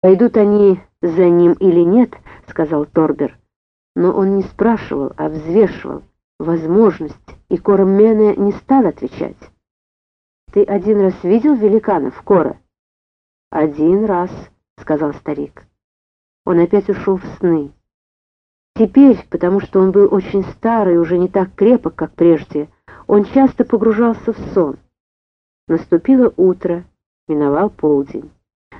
«Пойдут они за ним или нет», — сказал Торбер. Но он не спрашивал, а взвешивал возможность, и Кора не стал отвечать. «Ты один раз видел великанов, Кора?» «Один раз», — сказал старик. Он опять ушел в сны. Теперь, потому что он был очень старый и уже не так крепок, как прежде, он часто погружался в сон. Наступило утро, миновал полдень.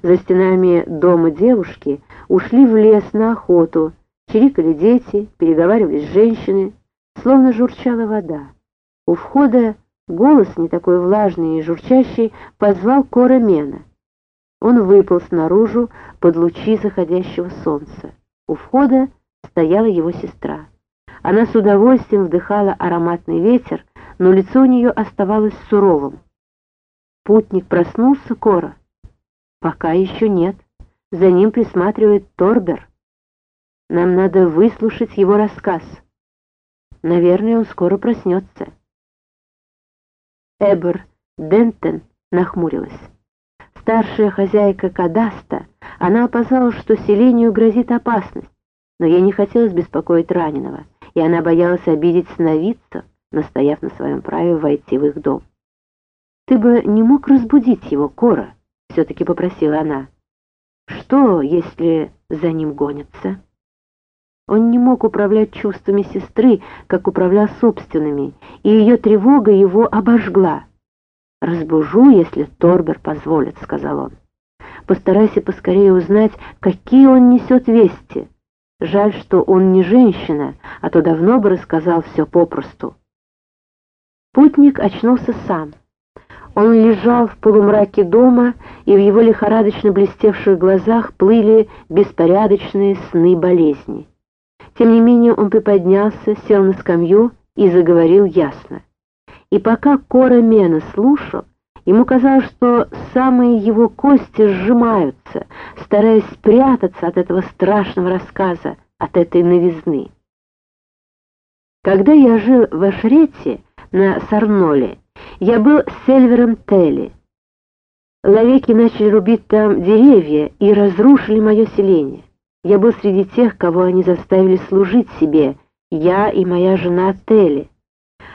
За стенами дома девушки ушли в лес на охоту, чирикали дети, переговаривались женщины, словно журчала вода. У входа голос, не такой влажный и журчащий, позвал Кора Мена. Он выполз наружу под лучи заходящего солнца. У входа стояла его сестра. Она с удовольствием вдыхала ароматный ветер, но лицо у нее оставалось суровым. Путник проснулся, Кора? Пока еще нет. За ним присматривает Торбер. Нам надо выслушать его рассказ. Наверное, он скоро проснется. Эбер Дентен нахмурилась. Старшая хозяйка Кадаста, она опасалась, что селению грозит опасность, но ей не хотелось беспокоить раненого, и она боялась обидеть сновидцев, настояв на своем праве войти в их дом. «Ты бы не мог разбудить его, Кора?» — все-таки попросила она. «Что, если за ним гонятся?» Он не мог управлять чувствами сестры, как управлял собственными, и ее тревога его обожгла. «Разбужу, если Торбер позволит», — сказал он. «Постарайся поскорее узнать, какие он несет вести. Жаль, что он не женщина, а то давно бы рассказал все попросту». Путник очнулся сам. Он лежал в полумраке дома, и в его лихорадочно блестевших глазах плыли беспорядочные сны болезни. Тем не менее он приподнялся, сел на скамью и заговорил ясно. И пока Кора Мена слушал, ему казалось, что самые его кости сжимаются, стараясь спрятаться от этого страшного рассказа, от этой новизны. Когда я жил в Ашрете на Сарноле, я был с Сельвером Телли. Ловеки начали рубить там деревья и разрушили мое селение. Я был среди тех, кого они заставили служить себе, я и моя жена Телли.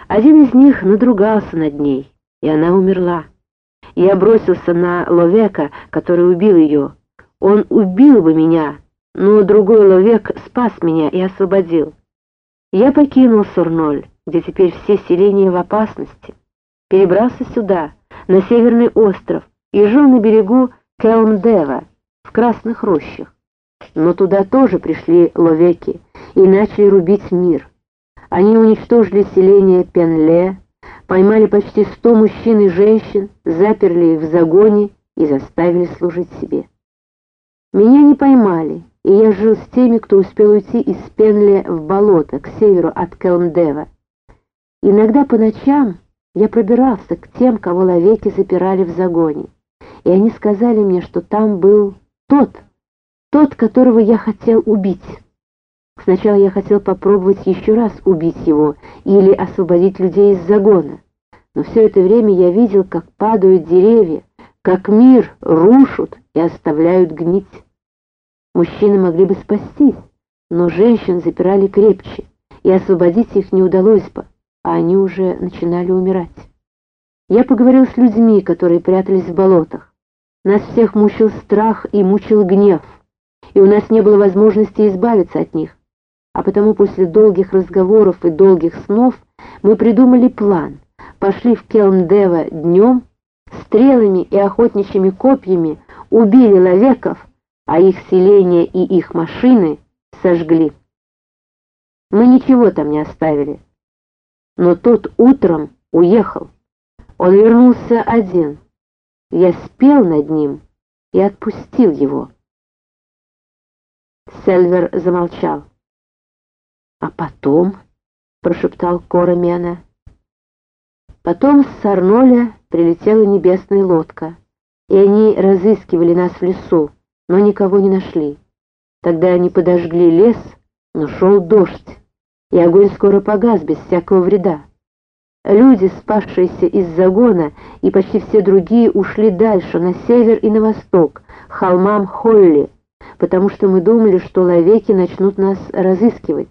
Один из них надругался над ней, и она умерла. Я бросился на Ловека, который убил ее. Он убил бы меня, но другой Ловек спас меня и освободил. Я покинул Сурноль, где теперь все селения в опасности, перебрался сюда, на Северный остров, и жил на берегу Келмдева, в Красных рощах. Но туда тоже пришли ловеки и начали рубить мир. Они уничтожили селение Пенле, поймали почти сто мужчин и женщин, заперли их в загоне и заставили служить себе. Меня не поймали, и я жил с теми, кто успел уйти из Пенле в болото к северу от Келмдева. Иногда по ночам я пробирался к тем, кого ловеки запирали в загоне, и они сказали мне, что там был тот, тот, которого я хотел убить. Сначала я хотел попробовать еще раз убить его или освободить людей из загона. Но все это время я видел, как падают деревья, как мир рушат и оставляют гнить. Мужчины могли бы спастись, но женщин запирали крепче, и освободить их не удалось бы, а они уже начинали умирать. Я поговорил с людьми, которые прятались в болотах. Нас всех мучил страх и мучил гнев и у нас не было возможности избавиться от них. А потому после долгих разговоров и долгих снов мы придумали план. Пошли в Келмдева днем, стрелами и охотничьими копьями убили ловеков, а их селения и их машины сожгли. Мы ничего там не оставили. Но тот утром уехал. Он вернулся один. Я спел над ним и отпустил его. Сельвер замолчал. «А потом?» — прошептал Кора Мена. Потом с Сарноля прилетела небесная лодка, и они разыскивали нас в лесу, но никого не нашли. Тогда они подожгли лес, но шел дождь, и огонь скоро погас без всякого вреда. Люди, спасшиеся из загона, и почти все другие ушли дальше, на север и на восток, холмам Холли, потому что мы думали, что ловеки начнут нас разыскивать.